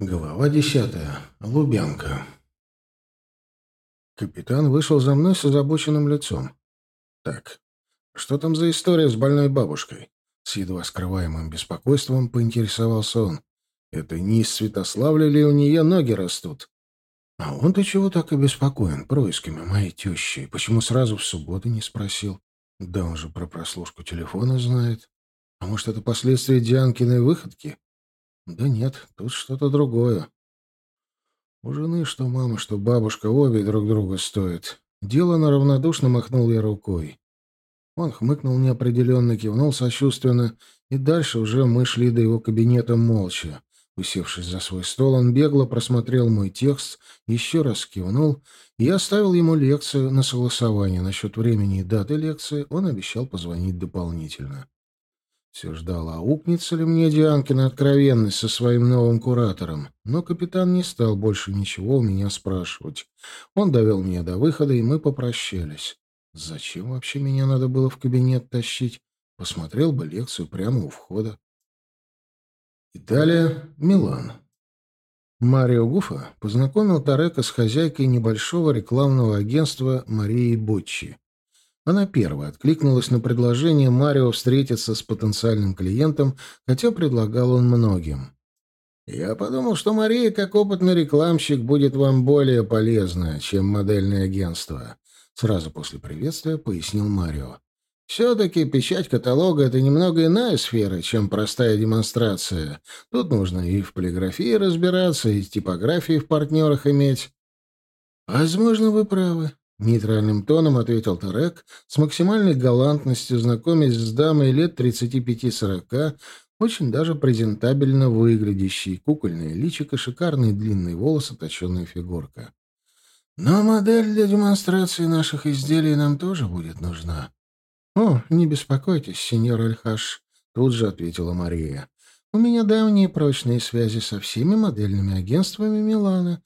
Глава десятая. Лубянка. Капитан вышел за мной с озабоченным лицом. Так, что там за история с больной бабушкой? С едва скрываемым беспокойством поинтересовался он. Это не из Святославля ли у нее ноги растут? А он-то чего так обеспокоен происками моей тещи? Почему сразу в субботу не спросил? Да он же про прослушку телефона знает. А может, это последствия Дианкиной выходки? Да нет, тут что-то другое. У жены что мама, что бабушка, обе друг друга стоят. Дело на равнодушно махнул я рукой. Он хмыкнул неопределенно, кивнул сочувственно, и дальше уже мы шли до его кабинета молча. Усевшись за свой стол, он бегло просмотрел мой текст, еще раз кивнул, и оставил ему лекцию на согласование. Насчет времени и даты лекции он обещал позвонить дополнительно. Все ждал, аукнется ли мне Дианкина откровенность со своим новым куратором. Но капитан не стал больше ничего у меня спрашивать. Он довел меня до выхода, и мы попрощались. Зачем вообще меня надо было в кабинет тащить? Посмотрел бы лекцию прямо у входа. Италия, Милан. Марио Гуфа познакомил Тарека с хозяйкой небольшого рекламного агентства Марией Боччи. Она первая откликнулась на предложение Марио встретиться с потенциальным клиентом, хотя предлагал он многим. «Я подумал, что Мария, как опытный рекламщик, будет вам более полезна, чем модельное агентство», — сразу после приветствия пояснил Марио. «Все-таки печать каталога — это немного иная сфера, чем простая демонстрация. Тут нужно и в полиграфии разбираться, и типографии в партнерах иметь». «Возможно, вы правы», Нейтральным тоном ответил Тарек, с максимальной галантностью знакомясь с дамой лет 35-40, очень даже презентабельно выглядящей, кукольное личико, шикарные длинные волосы, точеная фигурка. Но модель для демонстрации наших изделий нам тоже будет нужна. — О, не беспокойтесь, сеньор Альхаш, — тут же ответила Мария. — У меня давние прочные связи со всеми модельными агентствами Милана.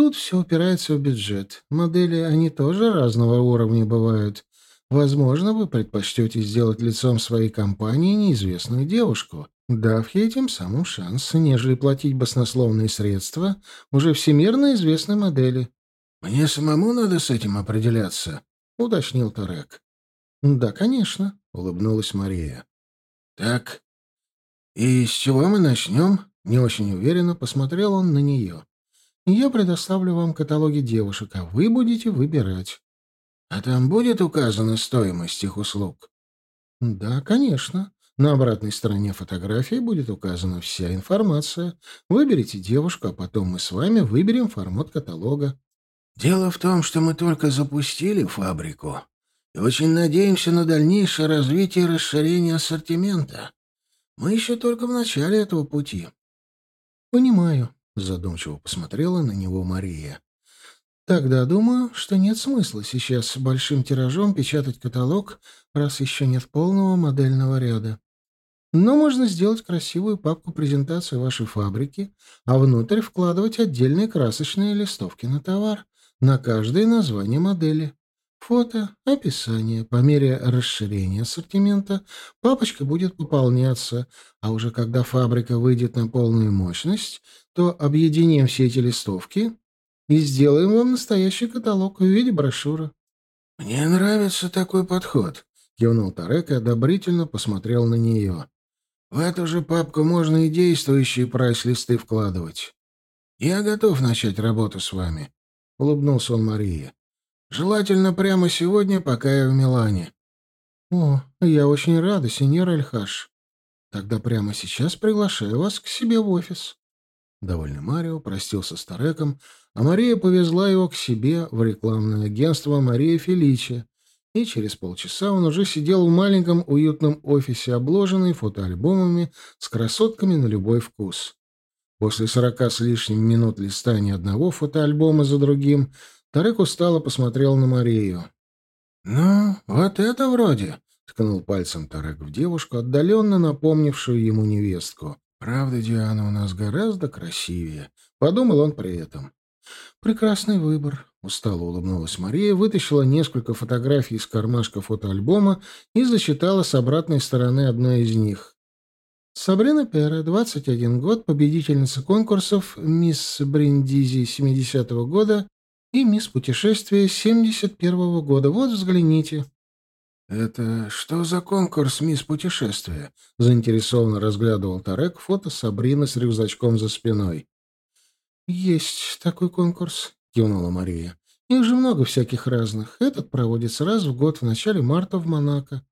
Тут все упирается в бюджет. Модели, они тоже разного уровня бывают. Возможно, вы предпочтете сделать лицом своей компании неизвестную девушку, дав ей тем самым шанс, нежели платить баснословные средства уже всемирно известной модели. «Мне самому надо с этим определяться», — уточнил Тарек. «Да, конечно», — улыбнулась Мария. «Так, и с чего мы начнем?» Не очень уверенно посмотрел он на нее. Я предоставлю вам каталоги девушек, а вы будете выбирать. А там будет указана стоимость их услуг? Да, конечно. На обратной стороне фотографии будет указана вся информация. Выберите девушку, а потом мы с вами выберем формат каталога. Дело в том, что мы только запустили фабрику и очень надеемся на дальнейшее развитие и расширение ассортимента. Мы еще только в начале этого пути. Понимаю. Задумчиво посмотрела на него Мария. Тогда думаю, что нет смысла сейчас большим тиражом печатать каталог, раз еще нет полного модельного ряда. Но можно сделать красивую папку-презентацию вашей фабрики, а внутрь вкладывать отдельные красочные листовки на товар, на каждое название модели. Фото, описание. По мере расширения ассортимента папочка будет пополняться, а уже когда фабрика выйдет на полную мощность, то объединим все эти листовки и сделаем вам настоящий каталог в виде брошюры. «Мне нравится такой подход», — кивнул Тарек и одобрительно посмотрел на нее. «В эту же папку можно и действующие прайс-листы вкладывать. Я готов начать работу с вами», — улыбнулся он Марии. Желательно прямо сегодня, пока я в Милане. О, я очень рада, сеньор Эльхаш. Тогда прямо сейчас приглашаю вас к себе в офис. Довольный Марио простился с Тареком, а Мария повезла его к себе в рекламное агентство Мария Феличи, и через полчаса он уже сидел в маленьком уютном офисе, обложенный фотоальбомами с красотками на любой вкус. После сорока с лишним минут листания одного фотоальбома за другим Тарек устало посмотрел на Марию. «Ну, вот это вроде», — ткнул пальцем Тарек в девушку, отдаленно напомнившую ему невестку. «Правда, Диана у нас гораздо красивее», — подумал он при этом. «Прекрасный выбор», — устало улыбнулась Мария, вытащила несколько фотографий из кармашка фотоальбома и зачитала с обратной стороны одной из них. Сабрина Пера, 21 год, победительница конкурсов «Мисс Бриндизи» 70-го года и «Мисс Путешествие» 71-го года. Вот, взгляните. «Это что за конкурс «Мисс Путешествие»?» — заинтересованно разглядывал Тарек фото Сабрины с рюкзачком за спиной. «Есть такой конкурс», — кивнула Мария. «Их же много всяких разных. Этот проводится раз в год в начале марта в Монако».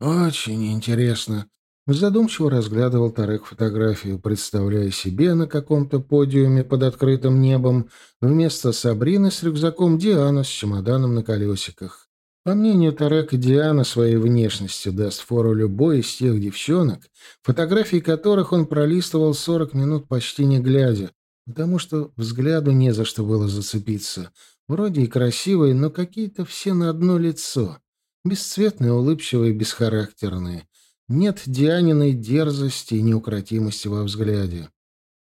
«Очень интересно», — задумчиво разглядывал Тарек фотографию, представляя себе на каком-то подиуме под открытым небом вместо Сабрины с рюкзаком Диану с чемоданом на колесиках. По мнению Тарека, Диана своей внешностью даст фору любой из тех девчонок, фотографии которых он пролистывал сорок минут почти не глядя, потому что взгляду не за что было зацепиться. Вроде и красивые, но какие-то все на одно лицо. Бесцветные, улыбчивые, бесхарактерные. Нет Дианиной дерзости и неукротимости во взгляде.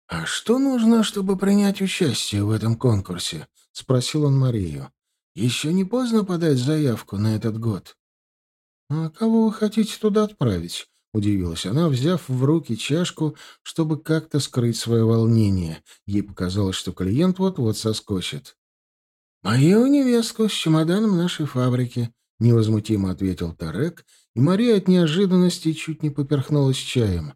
«А что нужно, чтобы принять участие в этом конкурсе?» — спросил он Марию. Еще не поздно подать заявку на этот год. — А кого вы хотите туда отправить? — удивилась она, взяв в руки чашку, чтобы как-то скрыть свое волнение. Ей показалось, что клиент вот-вот соскочит. — Мою невестку с чемоданом нашей фабрики, — невозмутимо ответил Тарек, и Мария от неожиданности чуть не поперхнулась чаем.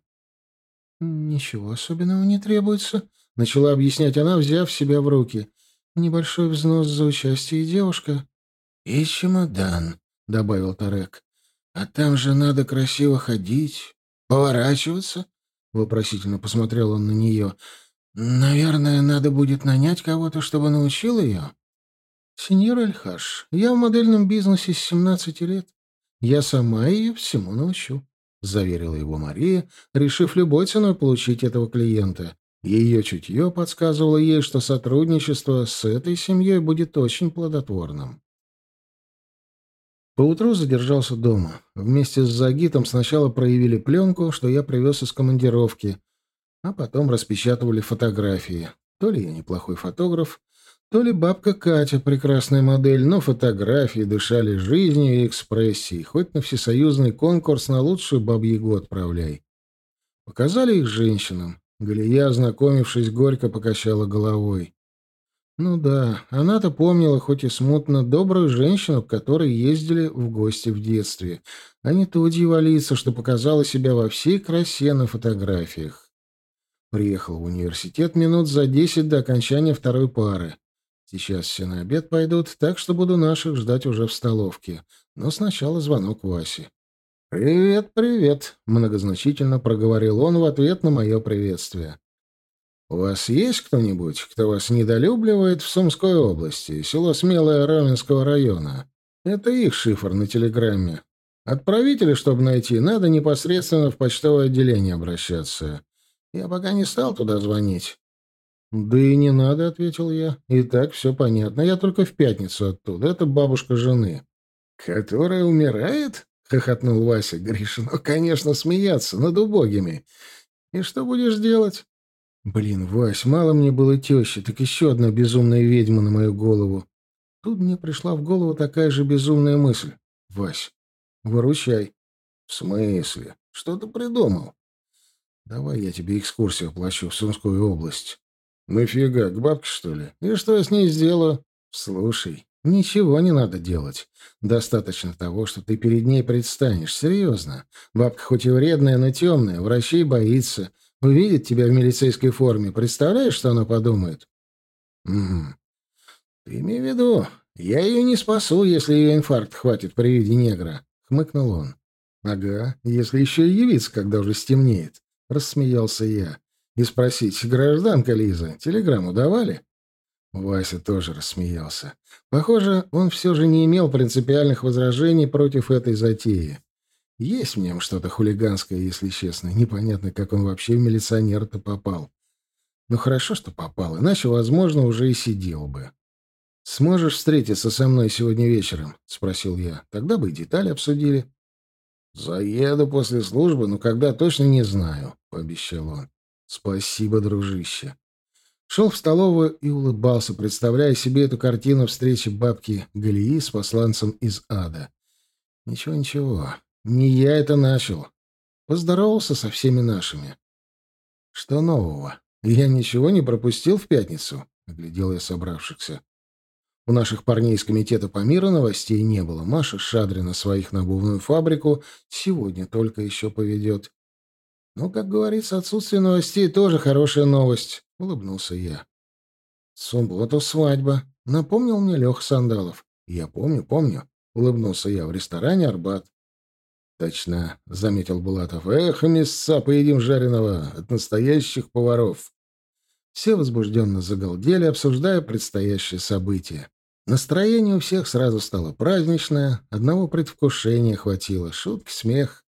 — Ничего особенного не требуется, — начала объяснять она, взяв себя в руки. Небольшой взнос за участие, девушка. — И чемодан, — добавил Тарек. — А там же надо красиво ходить, поворачиваться. Вопросительно посмотрел он на нее. — Наверное, надо будет нанять кого-то, чтобы научил ее. — Сеньор Эльхаш, я в модельном бизнесе с семнадцати лет. Я сама ее всему научу, — заверила его Мария, решив любой ценой получить этого клиента. Ее чутье подсказывало ей, что сотрудничество с этой семьей будет очень плодотворным. Поутру задержался дома. Вместе с Загитом сначала проявили пленку, что я привез из командировки, а потом распечатывали фотографии. То ли я неплохой фотограф, то ли бабка Катя прекрасная модель, но фотографии дышали жизнью и экспрессией. Хоть на всесоюзный конкурс на лучшую бабьегу отправляй. Показали их женщинам. Галия, ознакомившись, горько покачала головой. Ну да, она-то помнила, хоть и смутно, добрую женщину, к которой ездили в гости в детстве, а не ту дьяволицу, что показала себя во всей красе на фотографиях. Приехал в университет минут за десять до окончания второй пары. Сейчас все на обед пойдут, так что буду наших ждать уже в столовке. Но сначала звонок Васе. «Привет, привет», — многозначительно проговорил он в ответ на мое приветствие. «У вас есть кто-нибудь, кто вас недолюбливает в Сумской области, село Смелое Раменского района? Это их шифр на телеграмме. Отправителя, чтобы найти, надо непосредственно в почтовое отделение обращаться. Я пока не стал туда звонить». «Да и не надо», — ответил я. «И так все понятно. Я только в пятницу оттуда. Это бабушка жены». «Которая умирает?» — хохотнул Вася Гришин. «Ну, конечно, смеяться над убогими. И что будешь делать?» «Блин, Вась, мало мне было тещи, так еще одна безумная ведьма на мою голову». Тут мне пришла в голову такая же безумная мысль. «Вась, выручай». «В смысле? Что ты придумал?» «Давай я тебе экскурсию оплачу в Сумскую область». «Нафига, к бабке, что ли? И что я с ней сделаю?» «Слушай, Ничего не надо делать. Достаточно того, что ты перед ней предстанешь. Серьезно. Бабка хоть и вредная, но темная, врачей боится. Увидит тебя в милицейской форме. Представляешь, что она подумает? Угу. Ты имей в виду, я ее не спасу, если ее инфаркт хватит при виде негра. Хмыкнул он. Ага, если еще и явиться, когда уже стемнеет. Рассмеялся я. И спросить, гражданка Лиза, телеграмму давали? Вася тоже рассмеялся. Похоже, он все же не имел принципиальных возражений против этой затеи. Есть в нем что-то хулиганское, если честно. Непонятно, как он вообще в милиционер-то попал. Но хорошо, что попал, иначе, возможно, уже и сидел бы. «Сможешь встретиться со мной сегодня вечером?» — спросил я. «Тогда бы и детали обсудили». «Заеду после службы, но когда точно не знаю», — пообещал он. «Спасибо, дружище». Шел в столовую и улыбался, представляя себе эту картину встречи бабки Галии с посланцем из ада. Ничего, ничего, не я это начал. Поздоровался со всеми нашими. Что нового? Я ничего не пропустил в пятницу, оглядел я собравшихся. У наших парней из комитета по миру новостей не было. Маша Шадрина своих на обувную фабрику сегодня только еще поведет. Ну, как говорится, отсутствие новостей тоже хорошая новость, улыбнулся я. Субботу свадьба. Напомнил мне Лех Сандалов. Я помню, помню. Улыбнулся я в ресторане «Арбат». «Точно», — заметил Булатов. «Эх, мясца поедим жареного от настоящих поваров». Все возбужденно загалдели, обсуждая предстоящее событие. Настроение у всех сразу стало праздничное, одного предвкушения хватило, шутки, смех.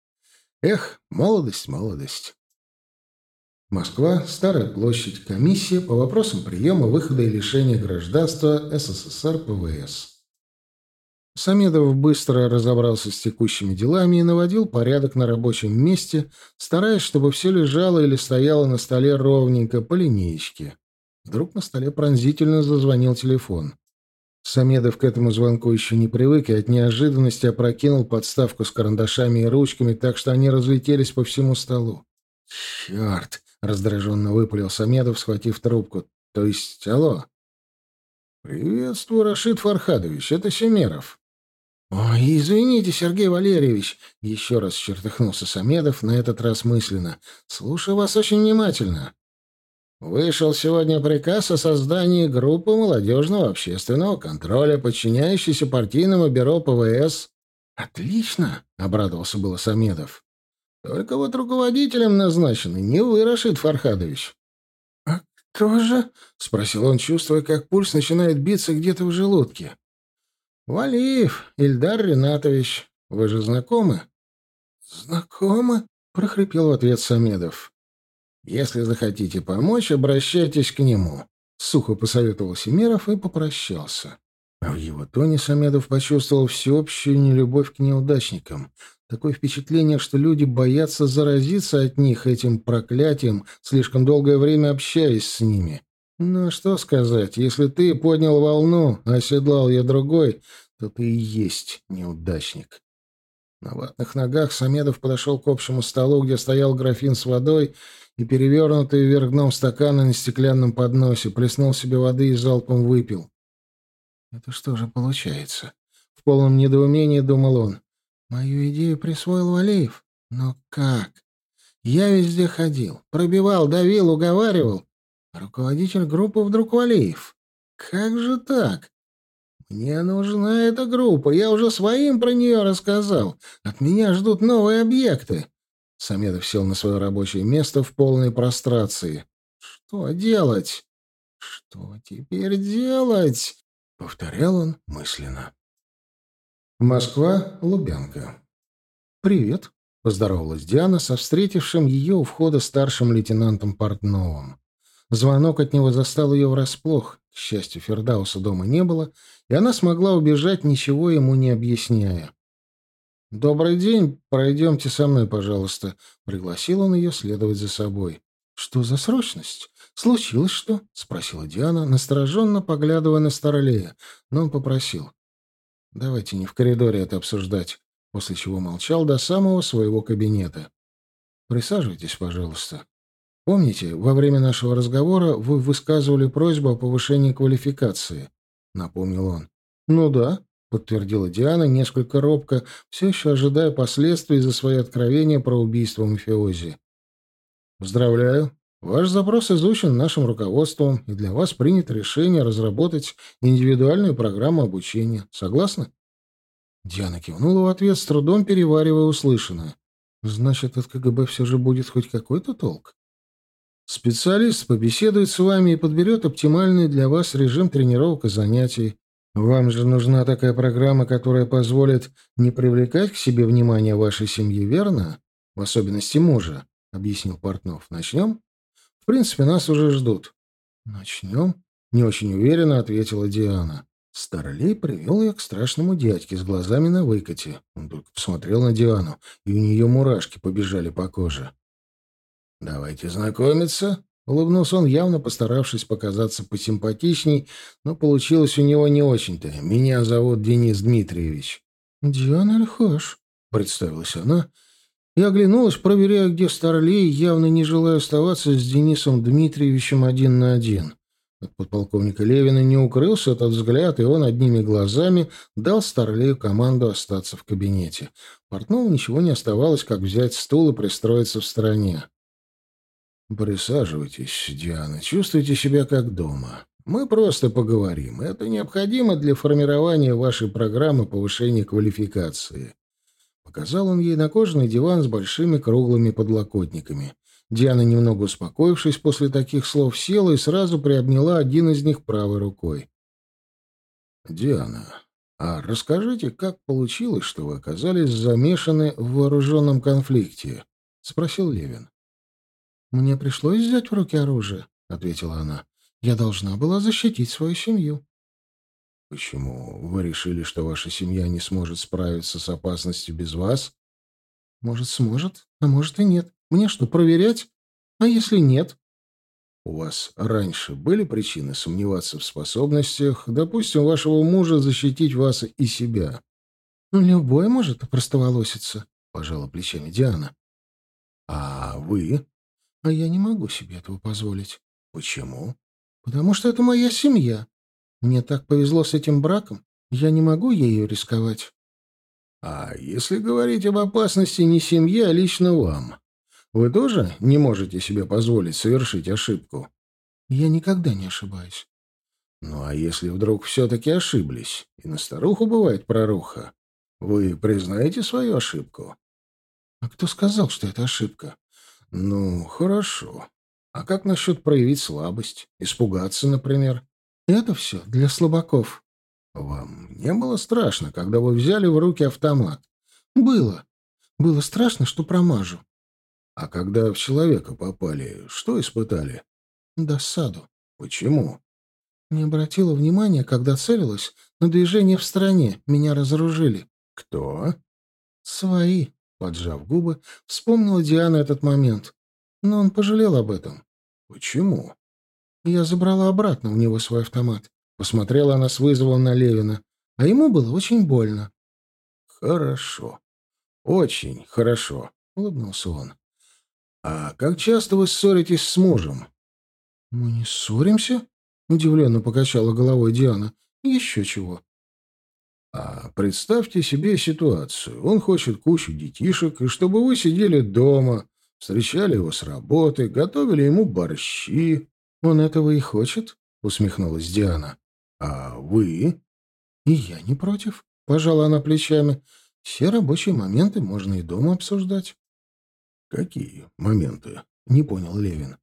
Эх, молодость, молодость. Москва, Старая площадь, комиссия по вопросам приема, выхода и лишения гражданства СССР ПВС. Самедов быстро разобрался с текущими делами и наводил порядок на рабочем месте, стараясь, чтобы все лежало или стояло на столе ровненько, по линеечке. Вдруг на столе пронзительно зазвонил телефон. Самедов к этому звонку еще не привык и от неожиданности опрокинул подставку с карандашами и ручками, так что они разлетелись по всему столу. «Черт!» — раздраженно выпалил Самедов, схватив трубку. «То есть, алло?» «Приветствую, Рашид Фархадович, это Семеров». «Ой, извините, Сергей Валерьевич!» — еще раз чертыхнулся Самедов, на этот раз мысленно. «Слушаю вас очень внимательно». Вышел сегодня приказ о создании группы молодежного общественного контроля, подчиняющейся партийному бюро ПВС. «Отлично!» — обрадовался было Самедов. «Только вот руководителем назначены не вы, Рашид Фархадович». «А кто же?» — спросил он, чувствуя, как пульс начинает биться где-то в желудке. «Валиев, Ильдар Ринатович. Вы же знакомы?» «Знакомы?» — прохрипел в ответ Самедов. Если захотите помочь, обращайтесь к нему. Сухо посоветовал Семеров и попрощался. А в его тоне Самедов почувствовал всеобщую нелюбовь к неудачникам. Такое впечатление, что люди боятся заразиться от них этим проклятием, слишком долгое время общаясь с ними. Ну, что сказать, если ты поднял волну, а оседлал ее другой, то ты и есть неудачник. На ватных ногах Самедов подошел к общему столу, где стоял графин с водой, и перевернутый вверх дном стакана на стеклянном подносе, плеснул себе воды и залпом выпил. «Это что же получается?» В полном недоумении думал он. «Мою идею присвоил Валеев? Но как? Я везде ходил, пробивал, давил, уговаривал. руководитель группы вдруг Валеев. Как же так? Мне нужна эта группа, я уже своим про нее рассказал. От меня ждут новые объекты. Самедов сел на свое рабочее место в полной прострации. «Что делать? Что теперь делать?» — повторял он мысленно. Москва, Лубянка. «Привет», — поздоровалась Диана со встретившим ее у входа старшим лейтенантом Портновым. Звонок от него застал ее врасплох. К счастью, Фердауса дома не было, и она смогла убежать, ничего ему не объясняя. «Добрый день. Пройдемте со мной, пожалуйста». Пригласил он ее следовать за собой. «Что за срочность? Случилось что?» — спросила Диана, настороженно поглядывая на Старолея. Но он попросил. «Давайте не в коридоре это обсуждать», после чего молчал до самого своего кабинета. «Присаживайтесь, пожалуйста. Помните, во время нашего разговора вы высказывали просьбу о повышении квалификации?» — напомнил он. «Ну да», — подтвердила Диана несколько робко, все еще ожидая последствий за свои откровения про убийство мафиози. «Поздравляю. Ваш запрос изучен нашим руководством, и для вас принято решение разработать индивидуальную программу обучения. Согласны?» Диана кивнула в ответ, с трудом переваривая услышанное. «Значит, от КГБ все же будет хоть какой-то толк?» Специалист побеседует с вами и подберет оптимальный для вас режим тренировок и занятий. Вам же нужна такая программа, которая позволит не привлекать к себе внимание вашей семьи, верно? В особенности мужа, — объяснил Портнов. Начнем? В принципе, нас уже ждут. Начнем? Не очень уверенно ответила Диана. Старлей привел ее к страшному дядьке с глазами на выкате. Он только посмотрел на Диану, и у нее мурашки побежали по коже. «Давайте знакомиться», Улыбнулся он, явно постаравшись показаться посимпатичней, но получилось у него не очень-то. «Меня зовут Денис Дмитриевич». «Диана Альхош», — представилась она, и оглянулась, проверяя, где Старлей, явно не желая оставаться с Денисом Дмитриевичем один на один. От подполковника Левина не укрылся этот взгляд, и он одними глазами дал Старлею команду остаться в кабинете. Портнову ничего не оставалось, как взять стул и пристроиться в стороне. «Присаживайтесь, Диана, чувствуйте себя как дома. Мы просто поговорим. Это необходимо для формирования вашей программы повышения квалификации». Показал он ей на кожаный диван с большими круглыми подлокотниками. Диана, немного успокоившись после таких слов, села и сразу приобняла один из них правой рукой. «Диана, а расскажите, как получилось, что вы оказались замешаны в вооруженном конфликте?» — спросил Левин. «Мне пришлось взять в руки оружие», — ответила она. «Я должна была защитить свою семью». «Почему вы решили, что ваша семья не сможет справиться с опасностью без вас?» «Может, сможет, а может и нет. Мне что, проверять? А если нет?» «У вас раньше были причины сомневаться в способностях, допустим, вашего мужа защитить вас и себя?» «Любой может опростоволоситься», — пожала плечами Диана. «А вы?» А я не могу себе этого позволить. Почему? Потому что это моя семья. Мне так повезло с этим браком, я не могу ею рисковать. А если говорить об опасности не семье, а лично вам, вы тоже не можете себе позволить совершить ошибку? Я никогда не ошибаюсь. Ну а если вдруг все-таки ошиблись, и на старуху бывает проруха, вы признаете свою ошибку? А кто сказал, что это ошибка? Ну, хорошо. А как насчет проявить слабость? Испугаться, например? Это все для слабаков. Вам не было страшно, когда вы взяли в руки автомат? Было. Было страшно, что промажу. А когда в человека попали, что испытали? Досаду. Почему? Не обратила внимания, когда целилась, на движение в стороне. Меня разоружили. Кто? Свои. Поджав губы, вспомнила Диана этот момент. Но он пожалел об этом. Почему? Я забрала обратно у него свой автомат. Посмотрела она с вызовом на Левина. А ему было очень больно. Хорошо. Очень хорошо, улыбнулся он. А как часто вы ссоритесь с мужем? Мы не ссоримся? Удивленно покачала головой Диана. Еще чего. А представьте себе ситуацию. Он хочет кучу детишек, и чтобы вы сидели дома, встречали его с работы, готовили ему борщи. Он этого и хочет, усмехнулась Диана. А вы? И я не против, пожала она плечами. Все рабочие моменты можно и дома обсуждать. Какие моменты? Не понял Левин.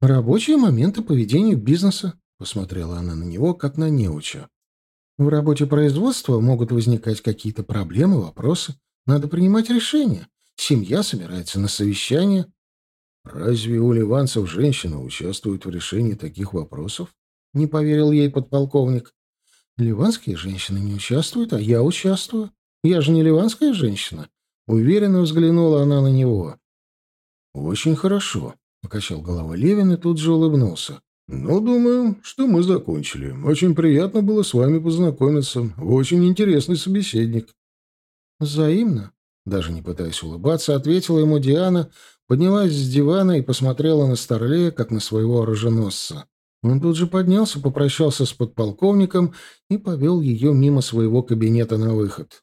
Рабочие моменты поведения бизнеса, посмотрела она на него, как на неуча. В работе производства могут возникать какие-то проблемы, вопросы. Надо принимать решения. Семья собирается на совещание. Разве у ливанцев женщина участвует в решении таких вопросов? Не поверил ей подполковник. Ливанские женщины не участвуют, а я участвую. Я же не ливанская женщина. Уверенно взглянула она на него. Очень хорошо, покачал головой Левин и тут же улыбнулся. «Ну, думаю, что мы закончили. Очень приятно было с вами познакомиться. Вы очень интересный собеседник». «Взаимно?» Даже не пытаясь улыбаться, ответила ему Диана, поднялась с дивана и посмотрела на Старлея, как на своего оруженосца. Он тут же поднялся, попрощался с подполковником и повел ее мимо своего кабинета на выход.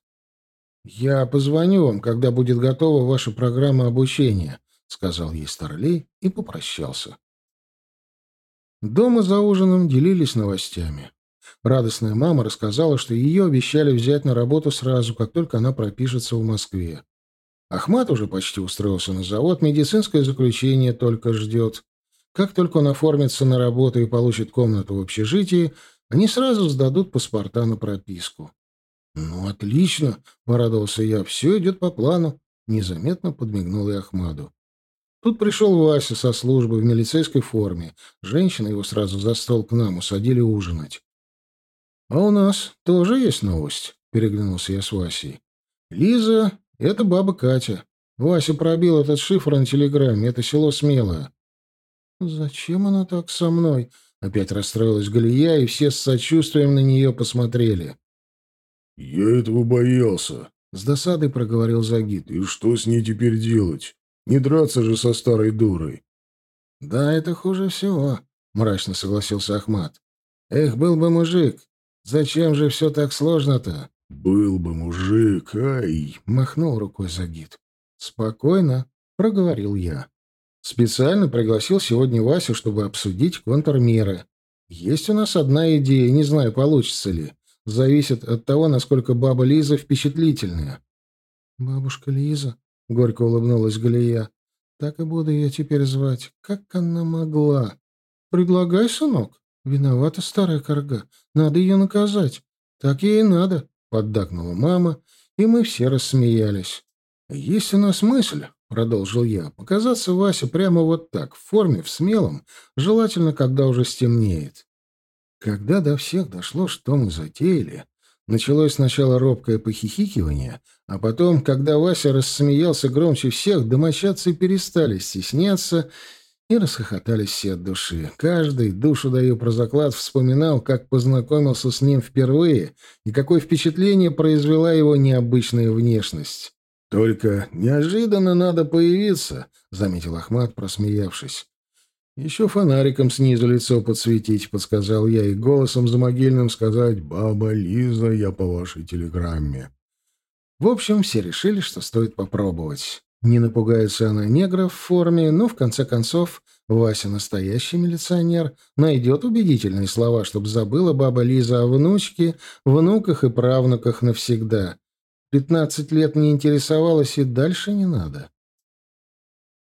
«Я позвоню вам, когда будет готова ваша программа обучения», — сказал ей Старлей и попрощался. Дома за ужином делились новостями. Радостная мама рассказала, что ее обещали взять на работу сразу, как только она пропишется в Москве. Ахмат уже почти устроился на завод, медицинское заключение только ждет. Как только он оформится на работу и получит комнату в общежитии, они сразу сдадут паспорта на прописку. «Ну, отлично!» — порадовался я. «Все идет по плану». Незаметно подмигнул и Ахмаду. Тут пришел Вася со службы в милицейской форме. Женщины его сразу за стол к нам усадили ужинать. — А у нас тоже есть новость, — переглянулся я с Васей. — Лиза — это баба Катя. Вася пробил этот шифр на телеграмме. Это село Смелое. — Зачем она так со мной? — опять расстроилась Галия, и все с сочувствием на нее посмотрели. — Я этого боялся, — с досадой проговорил Загид. «И что с ней теперь делать? Не драться же со старой дурой». «Да, это хуже всего», — мрачно согласился Ахмат. «Эх, был бы мужик! Зачем же все так сложно-то?» «Был бы мужик, ай!» — махнул рукой Загид. «Спокойно», — проговорил я. «Специально пригласил сегодня Васю, чтобы обсудить контрмеры. Есть у нас одна идея, не знаю, получится ли. Зависит от того, насколько баба Лиза впечатлительная». «Бабушка Лиза?» — горько улыбнулась Галия. «Так и буду ее теперь звать. Как она могла?» «Предлагай, сынок. Виновата старая корга. Надо ее наказать. Так ей и надо», — поддакнула мама, и мы все рассмеялись. «Есть у нас мысль», — продолжил я, — «показаться Васе прямо вот так, в форме, в смелом, желательно, когда уже стемнеет». Когда до всех дошло, что мы затеяли, началось сначала робкое похихикивание, а потом, когда Вася рассмеялся громче всех, домочадцы перестали стесняться и расхохотались все от души. Каждый, душу даю про заклад, вспоминал, как познакомился с ним впервые и какое впечатление произвела его необычная внешность. «Только неожиданно надо появиться», — заметил Ахмат, просмеявшись. «Еще фонариком снизу лицо подсветить», — подсказал я, и голосом за могильным сказать «Баба Лиза, я по вашей телеграмме». В общем, все решили, что стоит попробовать. Не напугается она негра в форме, но, в конце концов, Вася, настоящий милиционер, найдет убедительные слова, чтобы забыла баба Лиза о внучке, внуках и правнуках навсегда. Пятнадцать лет не интересовалась, и дальше не надо.